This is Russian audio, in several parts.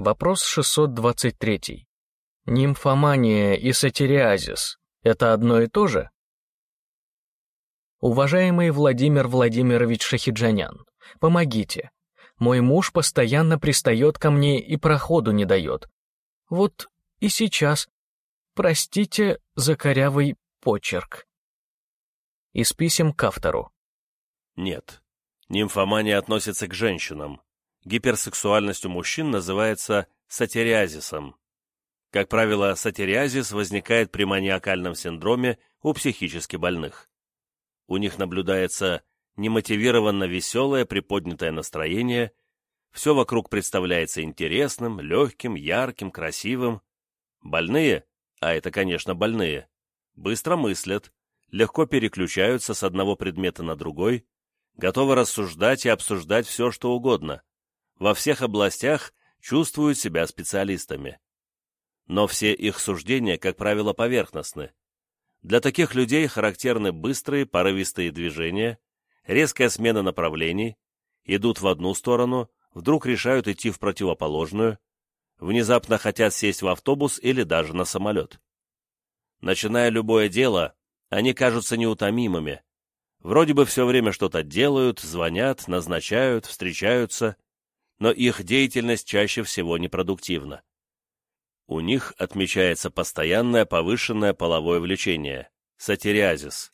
Вопрос 623. Нимфомания и сатириазис – это одно и то же? Уважаемый Владимир Владимирович Шахиджанян, помогите. Мой муж постоянно пристает ко мне и проходу не дает. Вот и сейчас. Простите за корявый почерк. Из писем к автору. Нет. Нимфомания относится к женщинам. Гиперсексуальность у мужчин называется сатириазисом. Как правило, сатириазис возникает при маниакальном синдроме у психически больных. У них наблюдается немотивированно веселое приподнятое настроение, все вокруг представляется интересным, легким, ярким, красивым. Больные, а это, конечно, больные, быстро мыслят, легко переключаются с одного предмета на другой, готовы рассуждать и обсуждать все, что угодно. Во всех областях чувствуют себя специалистами. Но все их суждения, как правило, поверхностны. Для таких людей характерны быстрые, порывистые движения, резкая смена направлений, идут в одну сторону, вдруг решают идти в противоположную, внезапно хотят сесть в автобус или даже на самолет. Начиная любое дело, они кажутся неутомимыми. Вроде бы все время что-то делают, звонят, назначают, встречаются, но их деятельность чаще всего непродуктивна. У них отмечается постоянное повышенное половое влечение – сатириазис.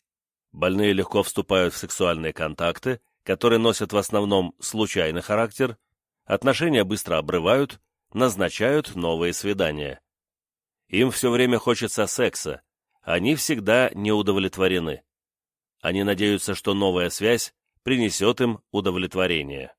Больные легко вступают в сексуальные контакты, которые носят в основном случайный характер, отношения быстро обрывают, назначают новые свидания. Им все время хочется секса, они всегда не удовлетворены. Они надеются, что новая связь принесет им удовлетворение.